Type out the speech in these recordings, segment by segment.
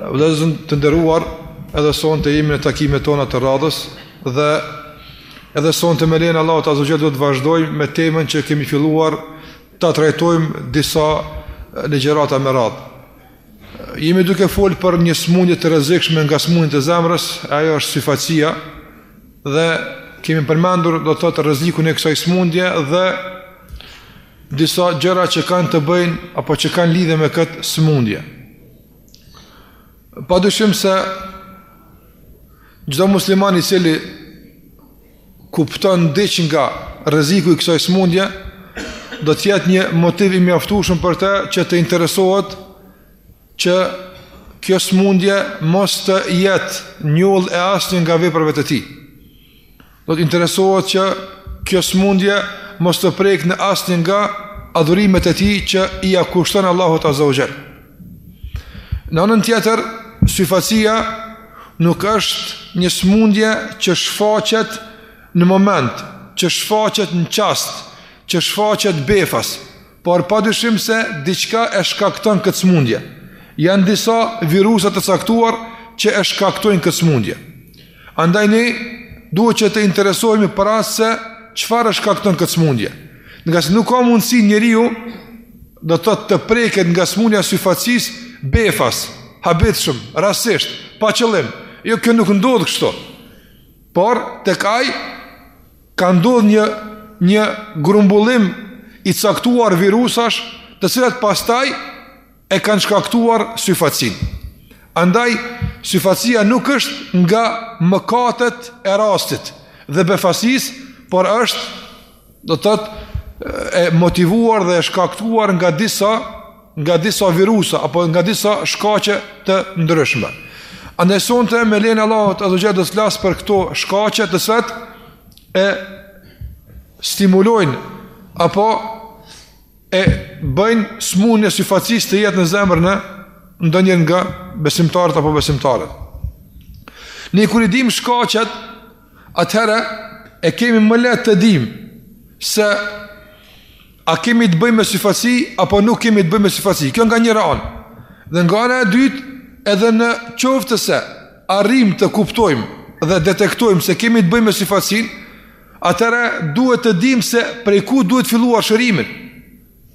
Vëllezër të nderuar, edhe sonte jemi në takimet tona të radhës dhe edhe sonte me lejen e Allahut azze ue xhel do të vazhdojmë me temën që kemi filluar ta trajtojmë disa ligjërata me radhë. Jemi duke folë për një smundje të rrezikshme nga smundjet e zemrës, ajo është syfaqësia dhe kemi përmendur do të thotë rrezikun e kësaj smundje dhe disa gjëra që kanë të bëjnë apo që kanë lidhje me këtë smundje. Pa dyshim se çdo musliman i cili kupton diç nga rreziku i kësaj smundje, do të jetë një motiv i mjaftueshëm për të që të interesohet që kjo smundje mos të jetë njollë e asnjë nga veprave të tij. Do të interesohet që kjo smundje mos të prek në asnjë nga adhurimet e tij që ia kushton Allahut azze ue xhel. Në anën tjetër, syfaqësia nuk është një smundje që shfaqet në moment, që shfaqet në çast, që shfaqet befas, Por pa dyshim se diçka e shkakton këtë smundje. Janë disa virusa të caktuar që e shkaktojnë këtë smundje. Andaj ne duhet që të interesohemi për atë se çfarë e shkakton këtë smundje. Ngase nuk ka mundësi njeriu do të thotë të preket nga smundja e syfaqësisë befas, habitshëm, rastësisht, pa qëllim. Jo kjo nuk ndodh kështu. Por tek ai Ka ndodhur një një grumbullim i caktuar virusash, të cilat pastaj e kanë shkaktuar syfaqësinë. Andaj syfaqësia nuk është nga mëkatet e rastit dhe befasisë, por është do të thotë e motivuar dhe e shkaktuar nga disa nga disa virusa apo nga disa shkaqe të ndryshme. Andaj sonte me lejen e Allahut azze ue xhel do të flas për këto shkaqe të cilat e stimulojnë apo e bëjnë smundjen e syfaqësisë të jetë në zemrë e ndonjërit nga besimtaret apo besimtarët. Ne kur i dim shkaqet Atëherë e kemi më lehtë të dimë se a kemi të bëjmë me syfaqësi apo nuk kemi të bëjmë me syfaqësi. Kjo nga njëra anë. Dhe nga ana e dytë, edhe në qoftë se arrijmë të kuptojmë dhe detektojmë se kemi të bëjmë me syfaqësinë, atëherë duhet të dimë se prej ku duhet filluar shërimin.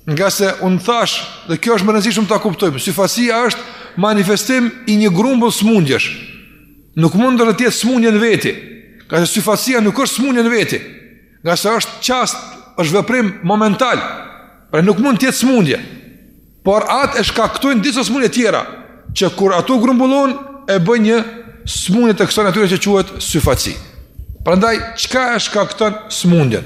Ngase unë thashë, dhe kjo është me rëndësi shumë ta kuptojmë, syfaqësia është manifestim i një grumbull smundjesh. Nuk mund të jetë smundje në veti, ngase syfaqësia nuk është smundje në veti, ngase është çast, është veprim momental, pra nuk mund të jetë smundje, por atë e shkaktojnë disa smundje tjera, që kur ato grumbullohen, e bëjnë një smundje të kësaj natyre që quhet syfaqësi. Prandaj, çka e shkakton smundjen?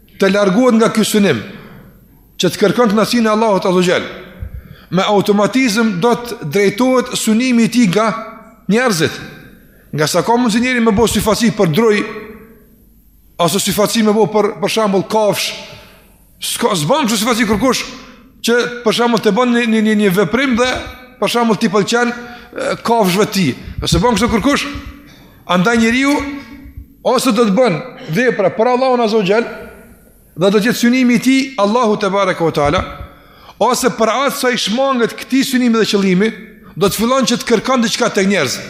të largohet nga ky synim që të kërkon kënaqësinë e Allahut azze ue xhel. Me automatizëm do të drejtohet synimi i tij nga njerëzit. Ngase s'ka mundsi njeri me bo syfaqësi për drunj ose syfaqësi me bo për për shembull kafsh. S'ka s'bën kështu syfaqësi kërkush që për shembull ta bën një një një veprim dhe për shembull t'i pëlqen kafshëve të tij. S'bën kështu kërkush Andaj njeriu ose do të bën vepra për Allahun Azza wa Jall dhe do të jetë synimi i tij Allahu tebareke ve teala ose për atë sa i shmanget këtij synimi dhe qëllimi do të fillon që të kërkon diçka tek njerëzit.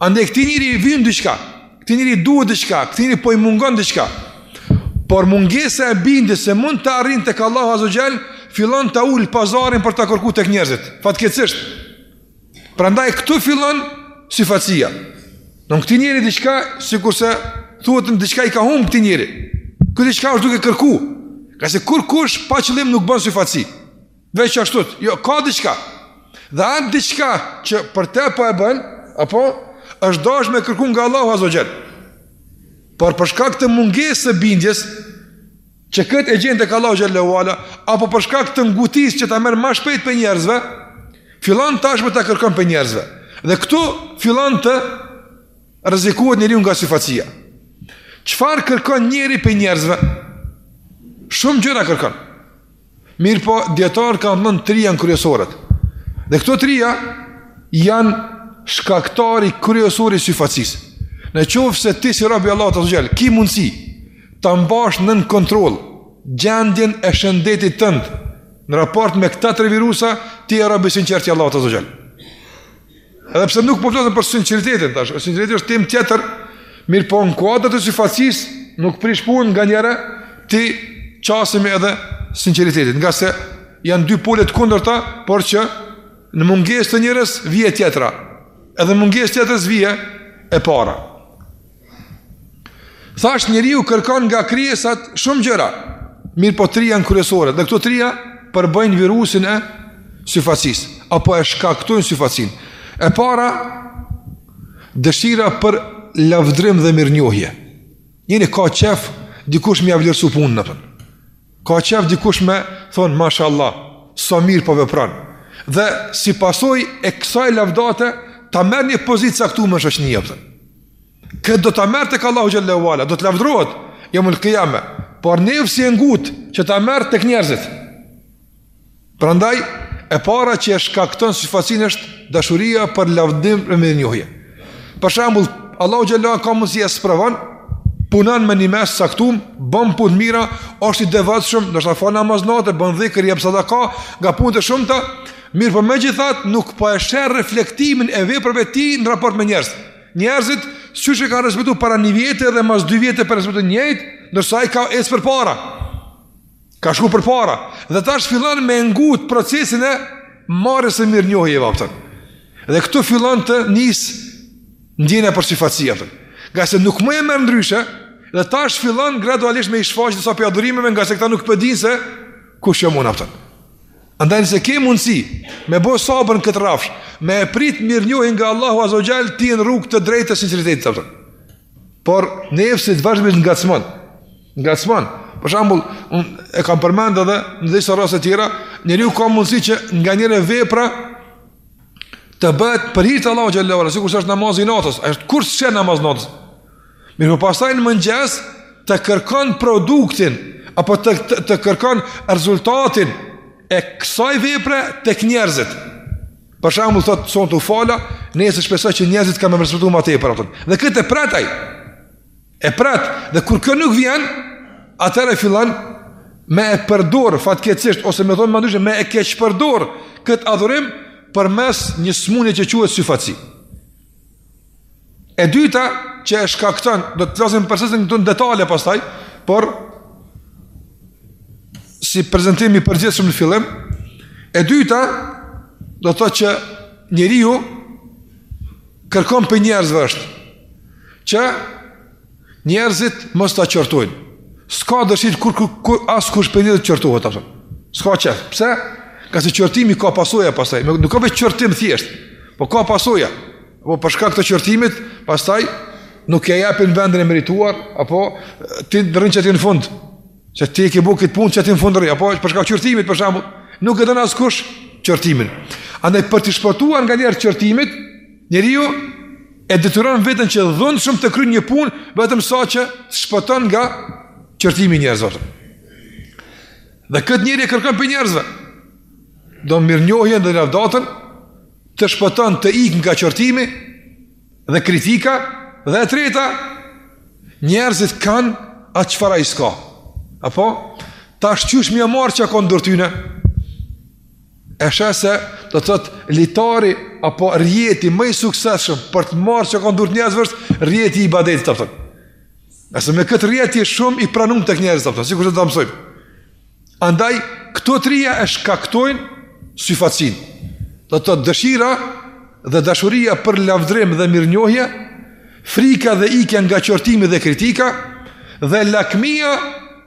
Andaj këtij njeriu i vyn diçka, këtij njeriu i duhet diçka, këtij njeriu po i mungon diçka. Por mungesa e bindjes se mund ta arrin tek Allahu Azza wa Jall fillon ta ul pazarin për ta kërku tek njerëzit. Fatkeqësisht Prandaj këtu fillon syfaqësia. Domethënë këtij njeri diçka sikurse thuhet diçka i ka humb këtij njeri. Ky diçka është duke kërku. Ngase kurkush pa qëllim nuk bën syfaqësi. Veç ashtu, jo ka diçka. Dhe atë diçka që për të po e bën, apo është dasht me kërku nga Allahu Azza ue xhel. Por për shkak të mungesës së bindjes, Që këtë e gjen tek Allahu xhele ue ala, apo për shkak të ngutisë që ta merr ma shpejt pej njerëzve, fillon tashmë ta kërkon pej njerëzve. Dhe këtu fillon të rrezikohet njeriu nga syfaqësia. Çfarë kërkon njeri pej njerëzve? Shumë gjëra kërkon. Mirëpo, dijetarët kanë thënë tri janë kryesoret. Dhe këto tria janë shkaktari kryesor i syfaqësisë. Në qoftë se ti si rob i Allahut azze ue xhel, ki mundësi ta mbash nën kontroll gjendjen e shëndetit tënd në raport me këta tre virusa, ti je rob i sinqertë i Allahut azze ue xhel. Edhe pse nuk po flasim për sinqeritetin tash, sinqeriteti është temë tjetër, mirëpo në kuadër të syfaqësisë nuk prish punë nganjëherë t'i qasemi edhe sinqeritetit, ngase janë dy pole të kundërta, por që në mungesë të njërës vjen tjetra, edhe në mungesë të tjetrës vjen e para. Thashë njeriu kërkon nga krijesat shumë gjëra, mirëpo tri janë kryesore, dhe këto trija përbëjnë virusin e syfaqësisë, apo e shkaktojnë syfaqësinë. E para, dëshira për lavdrim dhe mirënjohje. Njeriu ka qef, dikush me ia vlerësu punën, kupton. Ka qef, dikush me thonë, mashallah, sa mirë po vepron. Dhe si pasojë e kësaj lavdate, ta merr një pozitë të caktume në shoqni, kupton. Këtë do ta merr tek Allahu xhel-le ve ala, do të lavdërohet jeumul kijame. Por nefsi e ngut që ta merr tek njerëzit. Prandaj e para që e shkakton syfaqësinë është dashuria për lavdim dhe mirënjohje. Për shembull, Allahu xhel-le ka mundësi e sprovon punon me një mes të caktum, bën punë mira, është i devotshëm, do të thotë fal namaz nate, bën dhikr, jep sadaka, nga punë të shumta, mirëpo megjithatë nuk po e sheh reflektimin e veprave të tij në raport me njerëz. Njerëzit siç e kanë respektuar para një vjete dhe mas dy vjete po e respektojnë njëjtë, ndërsa ai ka ecë përpara. Ka shku përpara dhe tash fillon me e ngut procesin e marrjes së mirënjohjes, kupton. Dhe këtu fillon të nis ndjenja për syfaqësi, kupton. Ngase nuk mun e merr ndryshe dhe tash fillon gradualisht me i shfaqë disa prej adhurimeve ngase këta nuk po e dinë se kush jam unë, kupton. Andaj nëse ke mundësi me bo sabër në këtë rafsh, me e prit mirënjohjen nga Allahu azze ve xhel ti je në rrugë të drejtë të sinqeritetit, kupton. Por nefsi vazhdimisht ngacmon, ngacmon. Për shembull, e kam përmendë edhe në disa raste tjera, njeriu ka mundësi që nganjëherë vepra të bëhet për hir të Allahut xhel-le ve ala, sikurse është namazi i natës, është kur së namaz natës, Mirëpo pastaj në mëngjes të kërkon produktin, apo të, të, të kërkon rezultatin e kësaj vepre tek njerëzit. Për shembull, thotë, sonte u fala, nesër shpresoj që njerëzit kanë me më respektu ma tepër, kupton. Dhe këtë e pret ai, e pret, dhe kur kjo nuk vjen, atëherë fillon me e përdor, fatkeqësisht, ose me thonë më ndryshe, me e keqpërdor këtë adhurim përmes një smunje që quhet syfaqësi. E dyta që e shkakton, do të flasim për secilën, kupton, në detaje pastaj, por si prezantim i përgjithshëm në fillim, e dyta do të thotë që njeriu kërkon prej njerëzve është që Njerëzit mos ta qortojnë. S'ka dëshirë kur kur, kur askush prej njerëzve të qortohet, kupton. S'ka qef. Pse? Ngase qortimi ka pasoja pastaj. Nuk ka veç qortim thjesht, po ka pasoja. Apo për shkak të qortimit, pastaj nuk ia japin vendin e merituar, apo ti rri qaty në fund. Se ti e ke bo këtë punë qaty në fund rri, apo për shkak të qortimit për shembull, nuk e don askush qortimin. Andaj për t'i shpëtuar nganjëherë qortimit, Njeriu e detyron veten që dhunshëm të kryn një punë vetëm sa që të shpëton nga qortimi i njerëzve. Dhe këtë njeri e kërkon prej njerëzve. Do mirënjohjen dhe lavdatën të shpëton të ikë nga qortimi dhe kritika dhe e treta njerëzit kanë atë çfarë ai s'ka. Apo tash qysh me e marrë çka kanë në durt tyne. E sheh se, do të thotë, litari apo rrjeti më i suksesshëm për të marrë çka ka në durt njerëzve është rrjeti i ibadetit, do të thotë. Nëse me këtë rrjet je shumë i pranun tek njerëzit, do të thotë, sikur do ta mësojmë. Andaj këto trija e shkaktojnë syfaqësinë. Do të thotë dëshira dhe dashuria për lavdrim dhe mirënjohje, frika dhe ikja nga qortimi dhe kritika dhe lakmia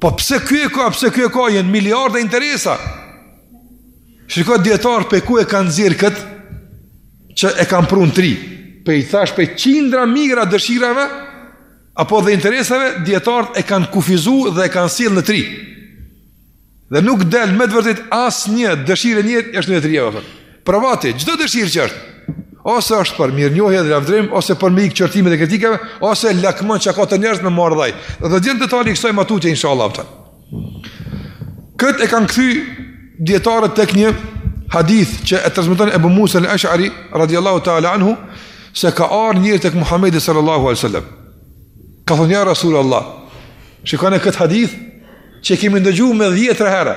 Po pse ky e ka, pse ky e ka, janë miliarda interesa. Shiko dijetarët pej ku e kanë nxjerr kët që e kanë pru n'tri. Pej, thashë, pej qindra mijëra dëshirave apo dhe interesave dijetarët e kanë kufizu dhe e kanë sjell në tri. Dhe nuk del me të vërtet asnjë dëshirë e njeriut, është në tri apo. Provoje ti, çdo dëshirë që është, ose është për mirënjohje dhe lavdrim, ose për m'ik qortimit dhe kritikave, ose lakmon çka ka te njerëzit me marrë ai. Do të vijnë detajet e kësaj ma tutje inshallah teala. Kët e kanë kthy dijetarët tek një hadith që e transmeton Ebu Musa al-Ash'ari radhiyallahu ta'ala anhu se ka ardh njëri tek Muhamedi sallallahu alaihi wasallam. Ka thënë ja Rasulullah, shikoni kët hadith që e kemi ndëgju me 10 herë.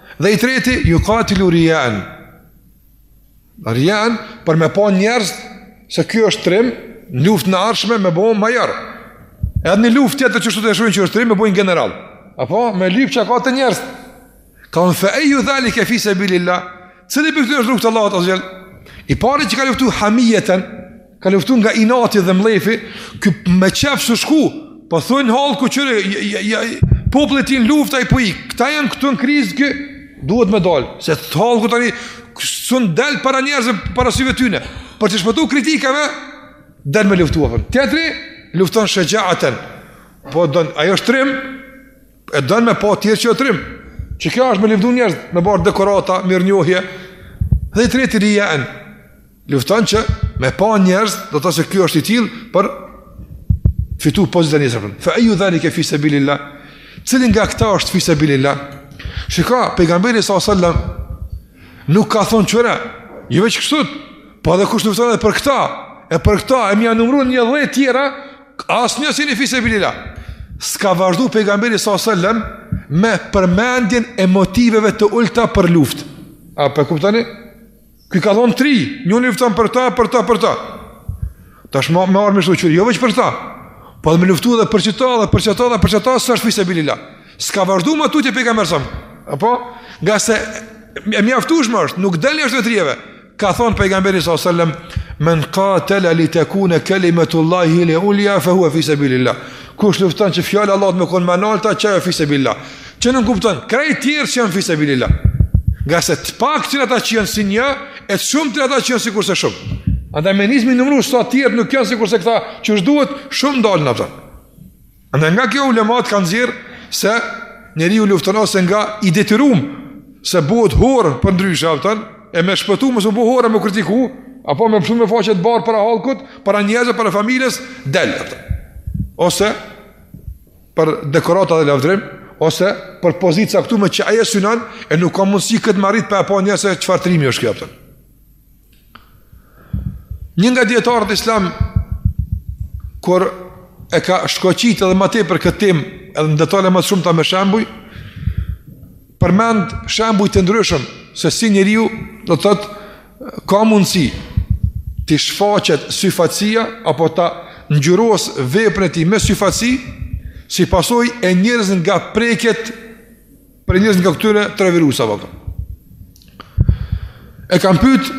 Dhe i treti, jukatilu rijaen. Rijaen, për me pa njerëzit, se ky është trim, n'luftën e ardhshme me bo major. Edhe një luft tjetër që shtu ta shohin që është trim, me bo general. Apo, me lyp çka ka te njerëzit. Ka thonë fe ejju dhalike fi sebilillah. Cili prej këtyne është në rrugë të Allahut, I pari që ka luftu hamijeten, Ka luftu nga inati dhe mllefi, ky me qejf s'ka shku, po thujnë hallku qyre, ja, ja, populli i tij në luftë ai po ik, këta janë këtu në krizë, kë, duhet me dalë, ç'thotë hallku tani, s'mun del para njerëzë, para syve tyne, për t'i shpëtu kritikave, del me luftu, apo. Tjetri lufton shexhaaten, po don, ai është trim, e don me pa tjerët që o trim, që kjo është me lavdu njerëzit, me marrë dekorata, mirënjohje, dhe i treti rijaen, Lufton që me pa njerëzit, do të thotë se ky është i tillë për t'fitu pozitën te njerëzit. Fa ayu zalika fi sabilillah. Cili nga këta është fi sabilillah? Shiko pejgamberi sa sallam nuk ka thon çfarë. Jo veç kështu. Po edhe kush lufton edhe për këta? E për këta e m'ia numëru një dhjetë tjera, asnjë s'është fi sabilillah. S'ka vazhdu pejgamberi sa sallam me përmendjen e motiveve të ulta për luftë. A po kuptoni? Ky ka thënë tri, njëri lufton për ta, për ta, për ta. Tash me marrë me kqyrë, jo veç për ta. Po dhe me luftu dhe për qëta, dhe për qëta, dhe për qëta, s'është fi sebilil-lah. S'ka vazhdu ma tutje pejgamberi s.a.s.. Apo? Ngase e mjaftueshme është, nuk del jashtë të trijave. Ka thonë pejgamberi s.a.s. Men katele li tekune kelimetullahi hijel ulja, fe huve fi sebilil-lah. Kush lufton që fjala e Allahut me konë ma e nalta, qaj fi sebilil-lah. që nënkupton krejt tjerat s'janë fi sebilil-lah ngase të paktë ata që janë si një e të shumtë ata që janë sikurse shumë andaj me ia nis me i numru sa tjerë nuk janë sikurse këta që është duhet shumë dalë në tërë andaj nga kjo ulemat kanë nxjerrë se njeriu lufton ose nga i detyrum se bohet hor përndryshe kupton e me shpëtu mos bohet hor e m'u kritiku apo me pshtu me faqe t'bardhë para hallkut para njerëzve, para familjes del kupton ose për dekorata dhe lavdrim ose për pozita t'caktume që ai i synon e nuk ka mundësi këtë me arrit pa e pa njerëzit se çfarë trimi është ky, kupton. Një nga dijetarët islam kur e ka shkoqit edhe ma tepër këtë temë edhe në detale ma t'shumta me shembuj përmend shembuj të ndryshëm se si njeriu do të thotë ka mundësi t'i shfaqet syfaqësia apo ta ngjyros veprën e tij me syfaqësi si pasojë e njërës nga prekjes prej njërës nga këtyre tre virusave. E kanë pyet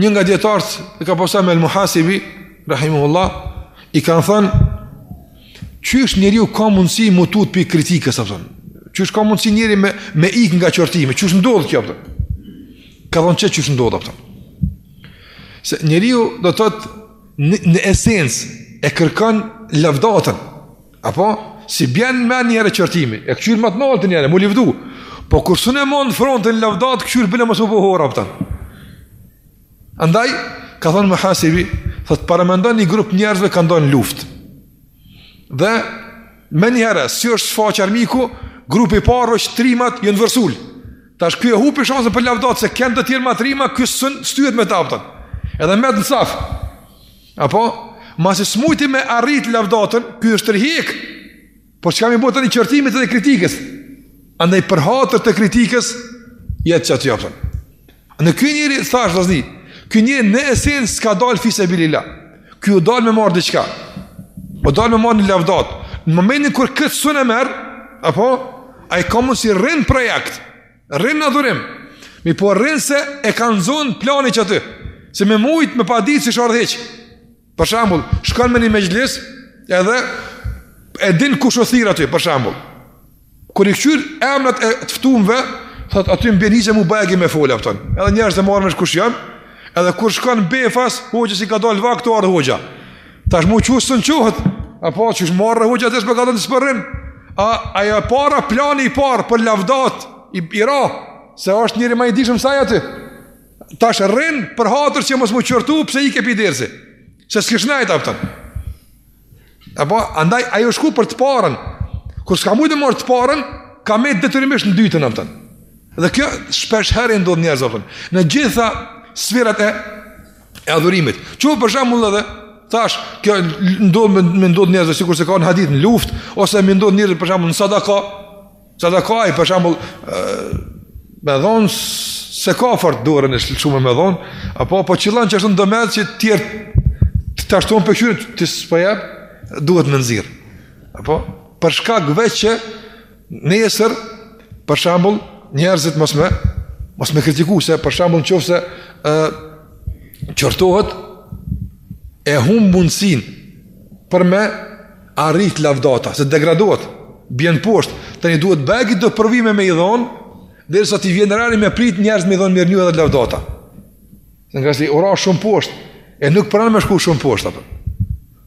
një nga dijetarët e ka pas emrin el-Muhasibi rahimehullah i kanë thënë Qysh njeriu ka mundësi m'u tut pi kritikës, kupton. Qysh ka mundësi njeri me me ik nga qortimi, qysh ndodh kjo kupton Ka thonë qe qysh ndodh kupton Se njeriu do të thot në, në esencë e kërkon lavdatën. Apo s'i bjen n'men njëherë qortimi, e kqyr ma të naltën njëherë, m'u lavdu. Po kur sun e merr frontin lavdat, kqyr bile mos u bo hor kupton Andaj, ka thënë Muhasibi, thotë paramendo një grup njerëzve kanë dalë n'luftë. Dhe, menjëherë, si është shfaq armiku, grupi i parë që trimat janë vërsul. Tash ky e hupi shansën për lavdatë, se kenë do tjerë ma trima, ky sun shtyhet me ta, kupton. Edhe mbet në saf. Apo, masi s'mujti me arrit lavdatën, ky ishte hik. Po çka me i bo tani qortimit dhe kritikës? Andaj për hatër të kritikës, jet qaty, kupton. E ky njeri, thashë vllazni, ky njeri në esencë s'ka dalë fi sebilil-lah. Ky u dalë me marrë diçka. U dalë me marrë një lavdatë. Në momentin kur këtë sun e merr, apo, ai komë si rrin projekt, rrin në adhurim, mirëpo rrin se e ka zonë plani qaty, se me mujtë me pa ditë si shardheqë. Për shembull, shkon në një mexhlis edhe e din kush u thirr aty, për shembull. Kur i kqyr emnat e të ftumve, thot aty m'bjen hise mu bajagi me fol, a kupton. Edhe njerëz e merr vesh kush janë, edhe kur shkon befas, hoxha si ka dal vakt, ardh hoxha. Tash mu çu s'un çohet, apo çu marrë hoxha tash me ka dhënë sporrin. A ajo e para plani i parë për lavdata i, i ra, se është njeri ma i dishëm se ai aty. Tash rrin për hatër që mos m'u qortu pse ike pi dersi. Se s'kish nejt, a kupton. Apo andaj ajo shku për të parën. Kur s'ka mujtë të marrë të parën, ka met detyrimisht në dytën, a kupton. Dhe kjo shpesh herë i ndodh njerëz, a kupton. Në gjitha sferat e e adhurimit. Qe për shembull edhe tash kjo ndodh me ndodh njerëz sikurse kanë hadith në luftë ose me ndodh njerëz për shembull në sadaka Sadaka, ai për shambull, me dhonë s'e ka fort dorën e shumë me dhon, apo po qëllon që është në domet që të tjerët ashtu janë pe kqyrin, sa po jep, duhet me nxjerr. Apo, për shkak veç që nesër, për shambull, njerëzit mos me, mos me kritiku, se për shambull në qoftë se e, qortohet, e humb mundësinë për me Arrit lavdata, se degradohet, bjen poshtë, tani duhet bajagi do provime me i dhonë, derisa t'i vjen reni me prit njerëz me i dhonë mirënjohje dhe lavdata. Se ngase ra shumë poshtë, e nuk pranon me shku shumë poshtë, a kupton.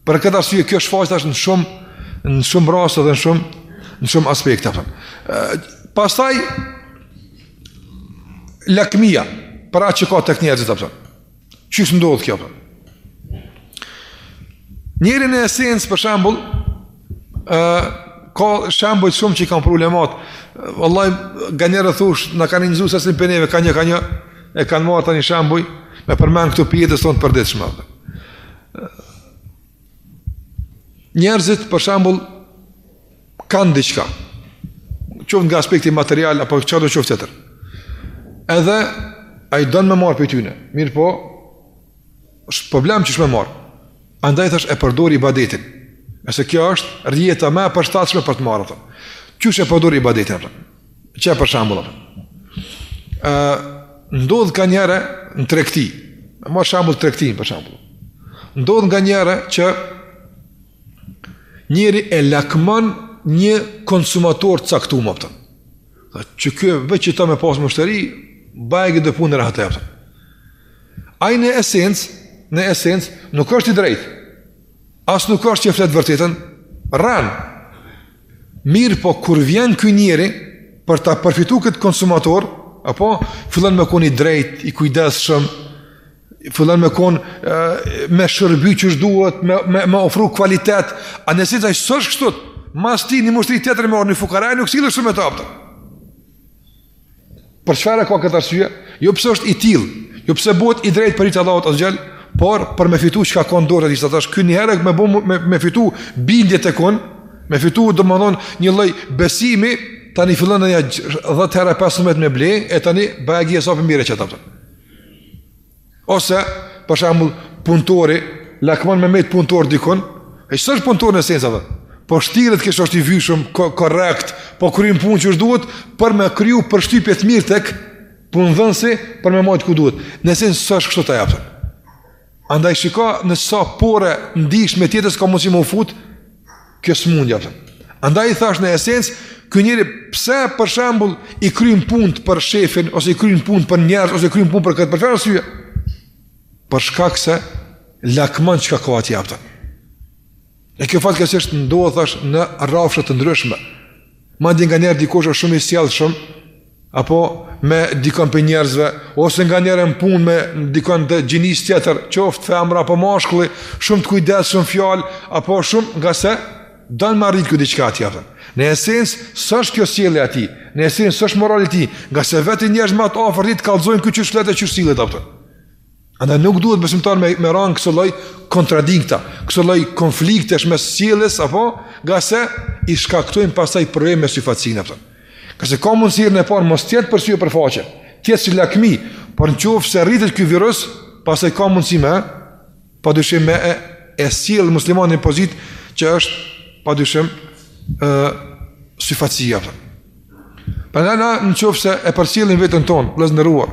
Për këtë arsye kjo shfaqet ashtu në shumë në shumë raste dhe në shumë në shumë aspekte. Pastaj lakmia, për atë çka ka tek njerëzit apo. Qysh ndodh kjo pra? Njeri në esencë për shambull, uh, ka shembuj shumë që i kanë problemat, vallahi, nganjëherë thush, na kanë njëzu se sënë për neve, ka një, ka një, e kanë marrë tani shembuj, me përmen këtu pi jetës tonë të përditshme. Njerëzit, për shambull, kanë diçka. Qoftë nga aspekti material apo çfarëdo qoftë tjetër. Edhe ai don me marr prej tyne. Mirëpo, është problem qysh me marr. Andaj thash e përdor ibadetin. Nëse kjo është rrjeta ma e përshtatshme për të marrë atë. Qysh e përdor ibadetin atë. Qe për shembull atë. Ë ndodh kanjëherë në tregti. E marr shembull tregtinë për shembull. Ndodh nganjëherë që Njeri e lakmon një konsumator të caktuar a kupton. Tha që ky veç i ta me pas mushteri, baj edhe punë rahat apo. Ai në esencë, në esencë nuk është i drejtë. As nuk është që flet vërtetën. Rran. Mirëpo kur vjen ky njeri për ta përfitu këtë konsumator, apo fillon me kon i drejt, i kujdesshëm, fillon me kon me shërby qysh duhet me me, me ofru kvalitet a në esencë ai s'osht kështu mas tij një myshteri tjetër me ardh ni fukara nuk sillet shumë a kupton për çfarë e ka këtë arsye jo pse është i tillë jo pse bëhet i drejtë për hir të Allahut azze ve xhel por për me fitu çka ka në dorë atë tash ky një herë me bën me, me fitu bindje të kon me fitu domthon një lloj besimi tani fillon nja 10 herë 15 me ble e tani bëhet gjë sa për mirë çata Ose, për shembull, punëtori lakmon me met punëtor dikun, e s'është punëtor në esencë atë? Po shtiret kishe është i vyshëm, ko korrekt, po kryen punët qysh duhet për me kriju përshtypje të mirë tek punëdhënësi për me mojt ku duhet. Në esencë s'është kështu a kupton. Andaj shiko në sa pore të ndryshme të jetës ka mundësi me u fut, kjo smundja. Andaj thash në esencë, ky njeri pse për shembull i kryen punët për shefin ose i kryen punët për njerëz ose i kryen punët për këtë për çfarë arsye? Për shkak se lakmon çka ka aty, a kupton. E kjo fatkeqësisht ndodh, thash, në rrafshe të ndryshme. Madje nganjëherë dikush është shumë i sjellshëm, apo me dikon prej njerëzve, ose nganjëherë n'punë me dikon të gjinisë tjetër, qoftë femra apo mashkulli, shumë të kujdesshëm në fjalë, apo shumë ngase don me arrit ky diçka, a kupton. në esencë, s'është kjo sjellje e tij, në esencë, s'është morali i tij, ngase vetë njerëz ma të afërt të kallzojnë ky qysh flet e qysh sillet, a kupton. Andaj nuk duhet besimtari me me ra n'kësi lloj kontradikta, kësi lloj konfliktesh mes sjelljes apo ngase i shkaktojnë pastaj probleme me syfaqsinë apo. Qase ka mundësi në parë mos të jetë për sy për faqe, të jetë si lakmi, por në qoftë se rritet ky virus, pastaj ka mundësi me padyshim me e, e sjell muslimanin n'pozitë që është padyshim ë syfaqsia apo. Prandaj në qoftë se e përcjellim veten tonë, vëllezër të nderuar,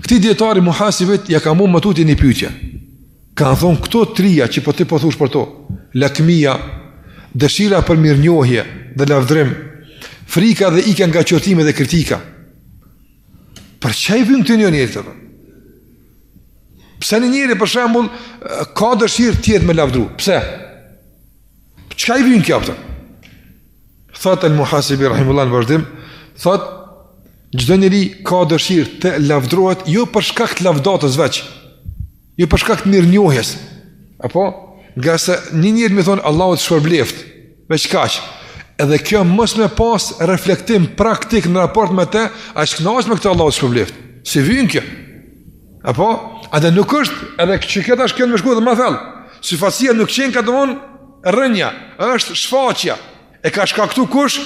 Këtij dijetari Muhasibit ia kanë bo më tutje një pytje. Kanë thonë këto trija që po ti po thush për to. Lakmia, dëshira për mirënjohje dhe lavdërim, frika dhe ikja nga qortimi dhe kritika. Për çka i vynë këto një njerit, a po? Pse një njeri për shembull ka dëshirë të jetë me lavdru? Pse? Çka i vyn kjo, a kupton Thotë El Muhasibi rahimullah në vazhdim, thotë çdo njeri ka dëshirë të lavdërohet jo për shkak të lavdatës veç, jo për shkak të mirënjohjes. Apo, ngase një njerit me thonë Allahu të shpërbleft, veç kaq. Edhe kjo mos me pas reflektim praktik në raport me të, a kënaqet me këtë Allahu të shpërbleft. S'i vyn kjo. Apo, edhe nuk është, edhe qëkjo është kon me shku dhe ma thellë, syfaqësia nuk qenka domethënë rrënja, është shfaqja, e ka shkaktu kush,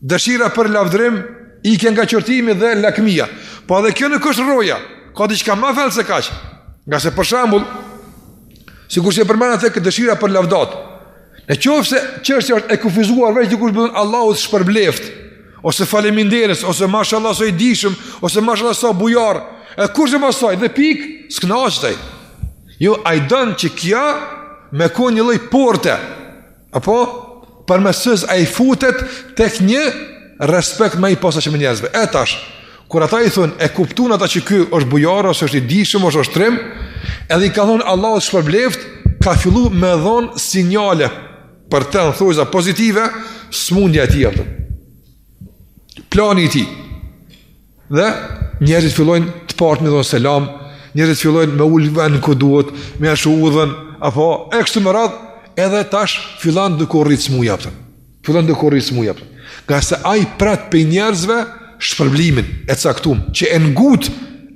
dëshira për lavdërim, ikja nga qërtimi dhe lakmia, po edhe kjo nuk është rroja, ka diçka ma thellë se kaq, ngase për shembull, sikur që e përmena tek dëshira për lavdata, Në qoftë se çështja është e kufizuar veç dikush me thon Allahu të shpërbleft, ose faleminderës, ose mashallah sa i dijshëm, ose mashallah sa bujar, e kurrgja pas saj dhe pik, s'knaqet ai. Jo ai don që kjo me kon një lloj porte. Apo për mes saj ai futet tek një respekt më i posaçëm i njerëzve. E tash, Kur ata i thonë, e kuptun ata që ky është bujar, ose është i dijshëm, ose është trim, edhe i ka thonë Allahu të shpërbleft, ka fillu me dhonë sinjale për të në thojza pozitive, smundja e tij, apo, plani i tij. Dhe njerëzit fillojnë të parët me dhonë selam, njerëzit fillojnë me ulë n'ven ku duhet, me lshu udhën, apo e kështu me radhë, edhe tash fillan duke u rritë smuja për Fillon tu u rrit smuja. Ngase ai pret prej njerëzve shpërblimin e caktuar që e ngut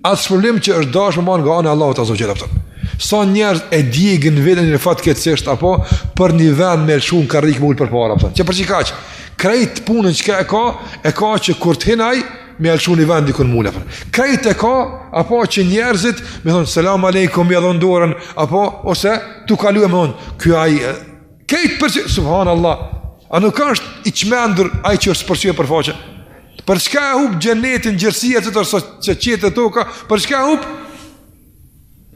atë shpërblim që është dashur me marr nga ana e Allahut azze ve xhel. Sa njerëz e djegin veten fatkeqësisht apo për një vend me lëshu një karrig me u ul përpara apo. Qe për qikaq. Krejt punën që e ka, e ka që kur të hin ai me lëshu ni vend ku me u ul apo. Krejt e ka apo që njerëzit me thon selam aleikum me ja dhon dorën apo ose tu kalu me thon ky ai Krejt për që... Subhanallah. A nuk është i çmendur ai që është për sy e për faqe? Për çka e hup xhenetin, gjërësia e të cilit sa qiejt e toka? Për çka e hup?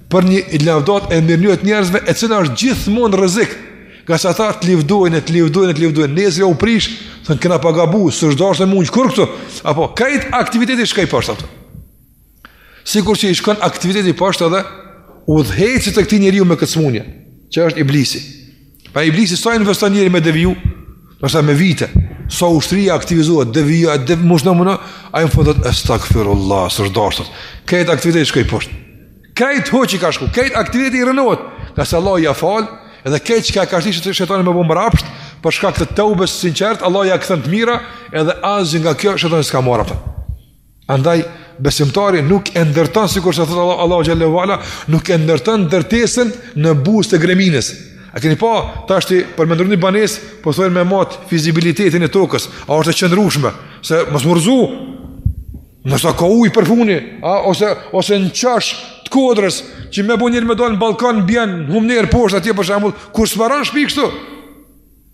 Për një lavdat e mirënjohje t'njerëzve e cila është gjithmonë rrezik. Ngase ata të livdojnë, të livdojnë, të livdojnë. Nesër ju prish, thonë kena pas gabu, s'është dashtë me njoft kurrë këtë. Apo, krejt aktiviteti shkoi poshtë apo. Sikur që i shkon aktiviteti poshtë edhe udhëheqësit të këtij njeriu me këtë smunje, që është iblisi. Po iblisi sa investon njerin me deviju, ndoshta me vite, sa ushtria aktivizohet me deviju, a dev mos na mona, ai më thotë astaghfirullah, së dashur. Krejt aktiviteti shkoi poshtë. Krejt huq i ka shku, krejt aktiviteti i rrënohet, ngase Allah ia fal, edhe krejt çka ka shti shejtani me bo mbrapsht, për shkak të teubes sinqert, Allah ia kthen në të mira, edhe asgjë nga kjo shejtani s'ka marrë atë. Andaj besimtari nuk e ndërton sikurse thot Allah Allahu xhelle ue ala, nuk e ndërton ndërtesën në buzë të greminës. A keni pa tash ti për me ndërtu ni banes, po thonë me mat fizibilitetin e tokës, a është e qëndrueshme se mos me u rrzu. Nëse ka ujë përfuni, a ose ose në qosh të kodrës që me bo e me dal në ballkon bjen humner poshtë atje për shembull, kurrë s'maron shpi kështu.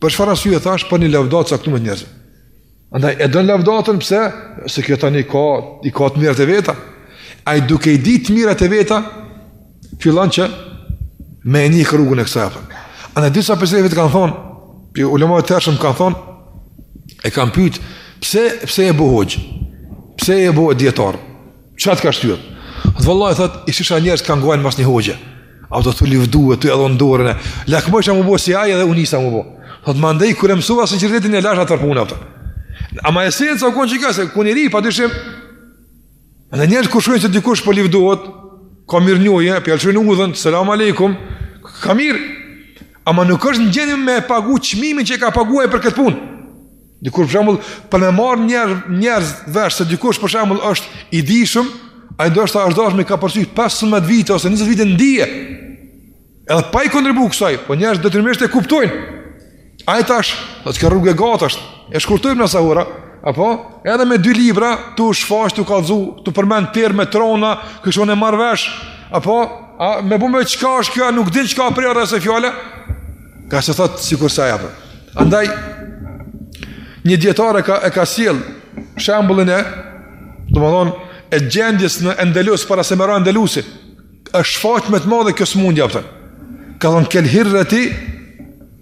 Për çfarë arsye thash për një lavdatë të caktume te njerëzit. Andaj e don lavdatën pse se kjo tani ka i ka të mirat e veta. Ai duke i ditë të mirat e veta fillon që me e njek rrugën e kësaj apo. Andaj disa pi selefëve kanë thonë, pi ulemave të hershëm kanë thonë e kanë pyet pse pse je bo hoxhë? Pse je bo dijetar? Çka të ka shtyrë? Vallahi thotë, i shihsha njerëz ka ngajnë mas një hoxhe. Ata tu e livdu e tu ja dhon dorën e Lakmojsha m'u bo si ai edhe unë nisa m'u bo Thot mandej kur e mësova sinqeritetin e lash atë punë a pëtë Ama esenca u konë qikjo se Kur njeri pa dyshim Në njerëz kur shikojnë se dikush për po livdohet Ka mirënjohje, po ja lëshojnë udhën Selam alejkum Ka mirë Ama nuk është në gjenje me e pagu çmimin që e ka pagu ai për këtë punë Dikush për shembull, për me marrë njerëz njerëz vesh se dikush për shembull është i dijshëm, ai ndoshta është dashur me i kapërcy 15 vite ose 20 vite n'dije. Edhe pa i kontribu kësaj, po njerëz detyrimisht e kuptojnë. Ai tash, do të ka rrugë e gatë asht. E shkurtojmë në sahura, apo edhe me dy libra tu shfaq tu kallzu, tu përmend terme t'rona, kishe unë e marr vesh, apo a, me bo me e vet çka është kjo, nuk din çka për rreth së fjalës. Ka se thot sikur sa apo. Andaj një dijetar e ka e ka sjell shembullin e domthon e gjendjes në Endelus para se me ra Endelusi. Është shfaq me të madhe kjo smundja apo. Ka thon kel hirrati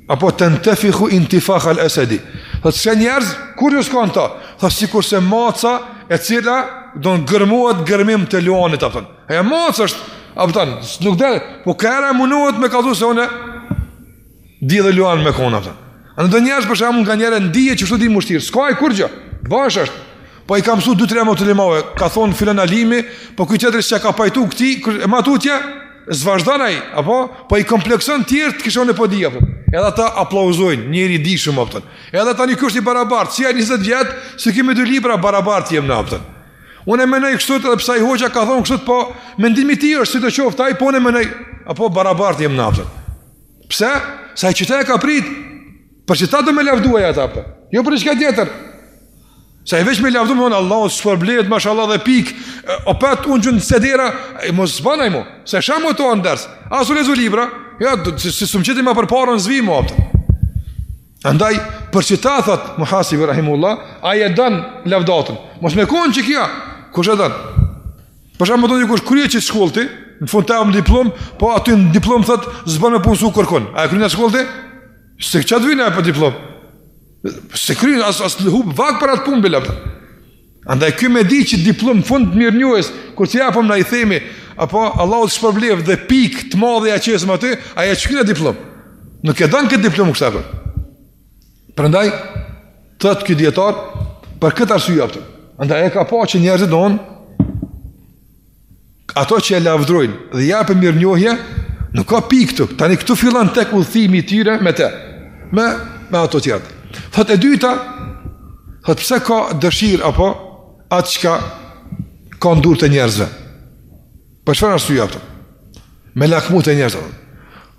apo tantafikhu intifakh al asadi. Thot se njerëz kur ju s'kan ta, thot sikur se maca e cila do të ngërmohet ngërmim të luanit apo. E maca është, a pëtan, po nuk dhe, po kur e munohet me kallzu se unë, di dhe luan me konë, pëtan. Andaj njerëz për shembull nganjëherë n'dije qështu do m'u shtirë, s'ka kurgjë, bosh është. Po i ka mësu 2-3 emna t'ulemave, ka thonë filan alimi, po ky tjetri s'ka pajtu këti, e ma tutje, vazhdon ai, apo po i komplekson të tjerët kishe unë po di apo. Edhe ata aplauzojnë, njeri di shumë apo. Edhe tani kush i barabart, si ai 20 vjet, se kemi dy libra barabart jem në apo. Unë e menoj kështu edhe pse ai hoxha ka thonë kështu, po mendimi i tij është sidoqoftë ai po unë menoj apo barabart jam naftë. Pse? Se qita e ka prit? Për qita do me lavdu ata për? Jo për çka tjetër. Se veç me lavdu me thonë, Allahu t'shpërbleftë, mashallah dhe pikë, o petë unë gjënë sedra, e mos zbanaj mu, se shamo to andërës, asu lexu libra, ja, si s'më qiti ma përparën zvi mu, apëtë. Andaj, për qita thot, Muhasibi rahimehullah, ai e don lavdatën. Mos me konë qikjo, kush e don. Për shembull me thon dikush kryje qët shkollë ti, në fund të japim diplom, po aty në diplom thot, s'bon me u punësu kërkun. A e kryen shkollën ti? Se çka t'vyn ajo diplom. S'e kryn, as, as hup vakt për atë punë, bilabë. Andaj ky me di që diplom fund mirënjohjes, kur të japëm na i themi, apo Allahu të shpërbleft dhe pik të madhe ja qesim aty, ajo që kina diplom. Nuk e don këtë diplom kështu apo. Prandaj thotë ky dijetar për këtë arsye apo. Andaj e ka pa që njerëzit don Ato që e lavdrojnë dhe japin mirënjohje, nuk ka pikë këtu. Tani këtu fillon tek udhëtimi i tyre me të. Me me ato të tjera. Thot e dyta, thot pse ka dëshirë apo atë çka ka n'dur të njerëzve. Për çfarë arsye apo? me lakmu të njerëzve.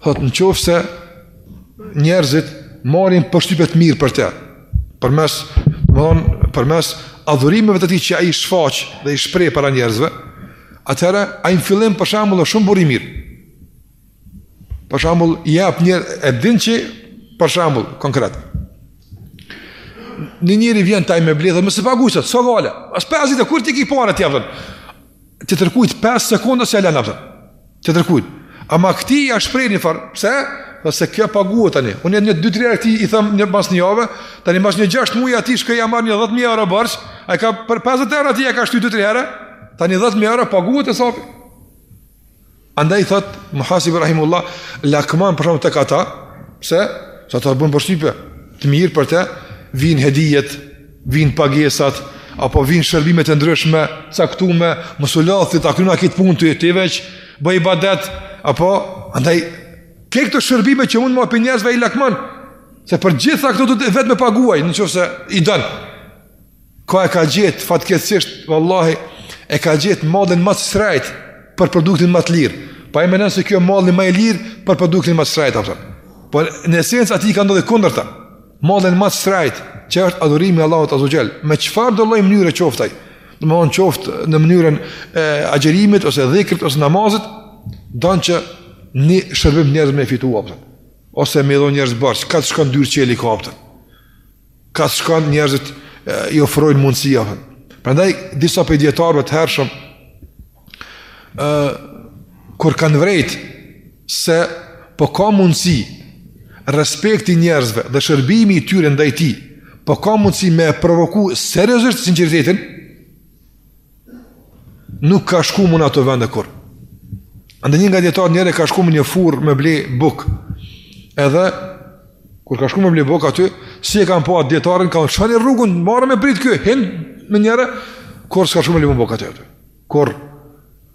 Thot në qoftë se njerëzit marrin përshtypje të mirë për te, përmes, domethënë, përmes adhurimeve të tij që ai shfaq dhe i shpreh para njerëzve, atëherë ai në fillim për shembull shumë burrë i mirë. Për shembull, i apë njerë, e din që, për shembull, konkret. Një njeri vjen te ai me ble dhe, mos e pagu sot, s'o gajle, asë pe azite, kur t'i ki paret ja, dhe, Tjetërkujt 5 sekonda s'e lënë atë. Tjetërkujt. Ama këtij ja shpreh një farë. Pse? Edhe se kjo paguhet tani. Unë një 2-3 herë këtij i them mas një jave, tani mas një 6 muje atij shkoj ja marr një 10.000 euro borxh, ai ka për 50 euro atij ja ka shty 2-3 herë, tani 10.000 euro paguhet hesapi. Andaj thot Muhasibi rahimehullah, lakmon për shembull tek ata, pse? Sa të bën përshtypje, të mirë për te vijnë hedijet, vijnë pagesat apo vijnë shërbime të ndryshme, caktume, mos u lodh ti ta kryjna kit punë ti, ti veç bëj ibadet apo andaj ke këto shërbime që mund të japin njerëzve i lakmon. Se për gjitha këto do vetë me paguaj, në qoftë se i don. Ka e ka gjetë, fatkeqësisht, vallahi, e ka gjetë mallin më të shtrenjtë për produktin më të lirë. Pra e menon se kjo malli më i lirë për produktin më të shtrenjtë, kupton. Por në esencë atij i ka ndodh e kundërta. Mallin më të shtrenjtë, që është adhurimi i Allahut azze ve xhel, me çfarëdo lloj mënyre qoftë ai, domethënë qoftë në mënyrën e agjërimit, ose dhikrit, ose namazit, don që një shërbim njerëz me fitu, kupton. Ose me i dhon njerëz borxh, ka të shkon dyrt çel i ka, kupton. Ka të shkon njerëzit i ofrojnë mundësi atë. Prandaj disa prej dijetarëve të hershëm ë kur kanë vërejt se po ka mundësi respekti i njerëzve dhe shërbimi i tyre ndaj tij, po ka mundësi me e provoku seriozisht sinqeritetin, Nuk ka shku më në ato vende kurrë. Andaj një nga dijetarët njëherë ka shku në një furrë me ble buk. Edhe, kur ka shku me ble buk aty, si e kanë pa atë dijetarin, ka në shani rrugën, marë me pritë kjo, hin menjëherë, kurrë s'ka shku me ble buk aty. Kurrë,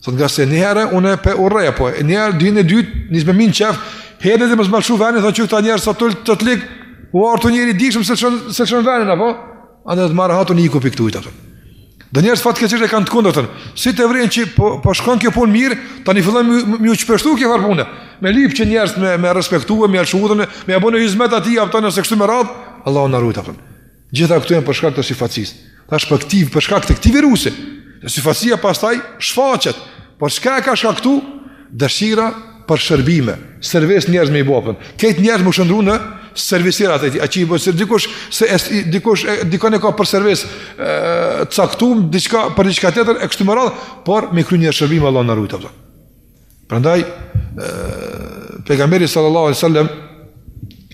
thotë nga se njëre, unë pe urrej apo, njëre, dy një dytë, njësë me minë qefë, edhe dhe më s'ma lëshu venin, thotë që këta njerëz sa të të të likë, u artu njeri i dijshëm s'e lëshojnë venin, apo? A do të marr hatu në iku pikë tujt atë. Do njerëz fatkeqësisht e kanë të kundërtën. Si të vren që po po shkon kjo punë mirë, tani fillon me iu shpeshtu kjo farë pune. Me lyp që njerëz me e respektu, me ia lëshu udhën, me ia bo hyzmet atij, kupton, e kështu me radhë, Allahu na rujt, kupton. Gjitha këto janë për shkak të syfaqësisë. Tash për këtë, për shkak të këtij virusi. Dhe syfaqësia pastaj shfaqet. Por çka e ka shkaktu? Dëshira për shërbime, servis njerëz me i bo, kupton. Këta njerëz me i shndërru në servisera të tij, a që i bën, dikush, se es, dikush, e, dikon e ka për servis të caktum, diçka, për diçka tjetër, e kështu me radhë, por me kry një shërbime Allahu na rujt, kupton. Prandaj, pejgamberi sallallahu alaihi wasallam,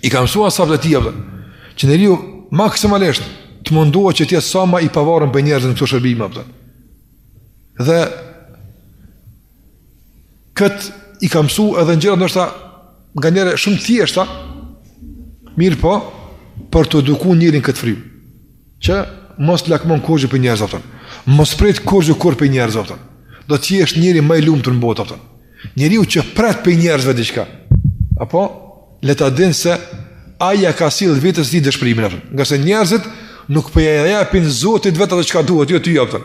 i ka mësu sahabët e tij, kupton, që njeriu maksimalisht të mundohet që të jetë sa ma i pavarun prej njerëzve në këto shërbime, kupton. Dhe, Kët i ka mësu edhe në gjëra ndoshta nganjëherë shumë të thjeshta, mirëpo për të edukuar njerin në këtë frymë. Që mos të lakmon kurrgjo pej njerëzve, kupton. Mos prit kurrgjo kurrë pej njerëzve, kupton. Do të jesh njeri ma i lumtur në botë, kupton. Njeriu që pret pej njerëzve diçka. Apo le ta din se ai ja ka sjell vetes tij dëshpërimin, kupton. Ngase njerëzit nuk po ja japin Zotit vetë ato çka duhet, jo ty, kupton.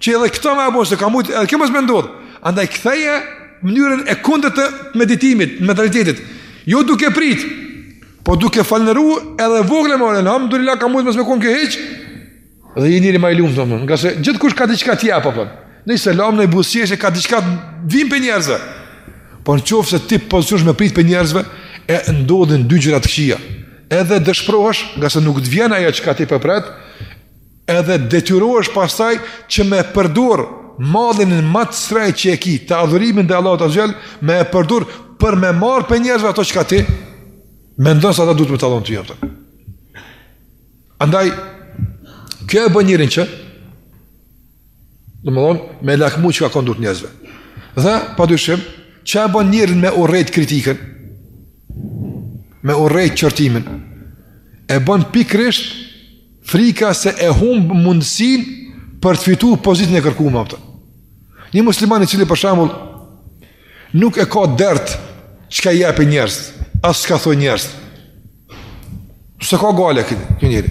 Që edhe këto me apo se ka mujtë, edhe kjo mos me ndodhë. Andaj ktheje mënyrën e kundërt të meditimit, mentalitetit. Jo duke prit, po duke falënderu edhe vogle me thonë, elhamdulilah ka mujtë mos me konë kjo hiç, dhe je njeri ma i lumtun, ngase gjithkush ka diçka t'jap, kupton. Ni selam, ni buzëqeshje, ka diçka të vjen pej njerëzve. Po në qoftë se ti pozicionohesh me prit pej njerëzve, e ndodhin dy gjëra të këqija. Edhe dëshprohesh, ngase nuk të vjen ajo çka ti po pret, Edhe detyrohesh pastaj që me përdor mallin ma t'shtrejt që e ki, adhurimin ndaj Allahut xhel, me e përdor për me marr pej njerëzve ato çka ti mendon se ata duhet me ta dhon ty, kupton. Andaj, kjo e bon njerin që, Domethonë, me lakmu çka ka n'dorë të njerëzve. Dhe, pa dyshim, që e bën njerin me urrejt kritikën, me urrejt qërtimin, e bën pikërisht frika se e humb mundësinë për të fitu pozitën e kërkume, kupton. Një musliman i cili për shembull nuk e ka dert çka jepin njerëz, as çka thojn njerëz. S'e ka gajle këtë njeri.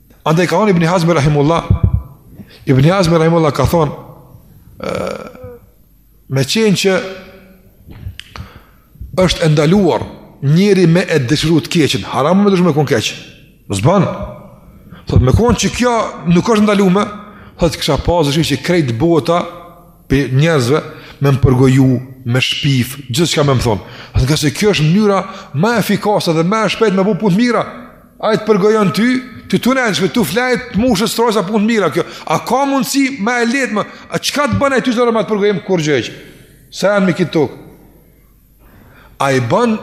Andaj ka thonë Ibn Hazmi Rahimullah, Ibn Hazmi Rahimullah ka thonë, me qenë që është e ndaluar njeri me e dëshiru të keqen, haram me dëshiru me konë keqen, s'ban, thotë me konë që kjo nuk është e ndalume, thotë kisha pasë dëshirë që krejt bota pej njerëzve me më përgoju, me shpif, gjithçka me më thonë, thotë ngase kjo është mënyra ma efikase dhe ma e shpejt me bo punë të mira, Ai të përgojon ty, ti tu ne anshme tu flajt të mushës strajcën me të mira kjo. A ka mundsi ma e lehtë më? A çka të bën ai ty zarar me të përgoju kur gjë hiç? Sa janë në këtë tokë? A i bën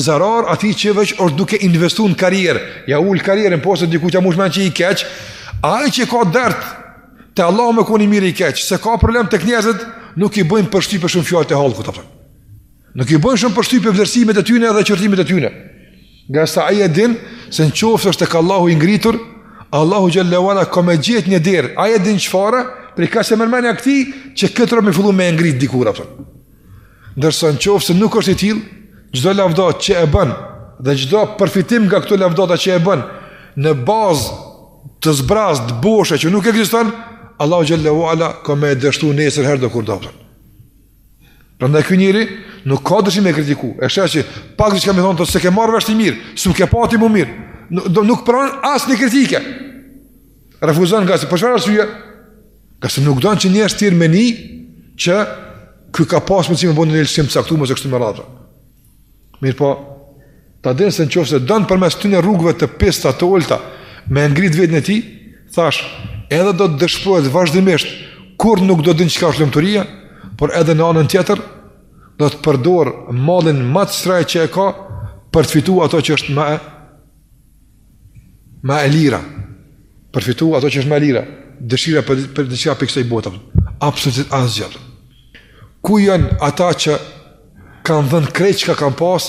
zarar atij që veç është duke investu në karierë, ja ullë karierën, po se dikush ja mush menjen që i keqë, ai që ka dert te Allahu me konë mirë i keqë, se ka problem tek njerëzit, nuk i bëjnë përshtypje shumë fjalët e hallkut apo. Nuk i bëjnë shumë përshtypje vlerësimet e tyne dhe qortimet e tyne. Ngase ai e din se në qoftë është tek Allahu i ngritur, Allahu xhelle ue ala ka me gjet një derë. Ai e din çfarë? Prej kah s'e merr menja e këtij që këtë robin me fillu me e ngritë dikur apo. Ndërsa në qoftë se nuk është i tilë, çdo lavdatë që e bënë dhe çdo përfitim nga këto lavdata që e bënë në bazë të zbrazët, boshe që nuk ekziston, Allahu xhelle ue ala ka me e dështu nesër herëdokur apo. Prandaj ky njeri nuk ka dëshirë me e kritiku. E sheh që pak diçka me thon ti s'e ke marrë vesh ti mirë, s'e ke pa ti mirë. Nuk do nuk pranon as një kritikë. Refuzon ngase për çfarë arsye? Ngase nuk don që njerëz të tjerë me ni që ky ka pas mundësi me bënë një lëshim të caktum ose kështu me radhë. Mirëpo ta din se në qoftë se don përmes këtyre rrugëve të pista të ulta me ngrit vetën e tij, thash, edhe do të dëshpërohet vazhdimisht kurrë nuk do din çka është lumturia, por edhe në anën tjetër do të përdor mallin më të shtrenjtë që e ka për të fituar ato që është më e Ma e lira. Për të fitu ato që është ma e lira. Dëshira për, për dëshira për kësaj bote. Absolut asgjë. Ku janë ata që kanë dhënë krejt çka kanë pas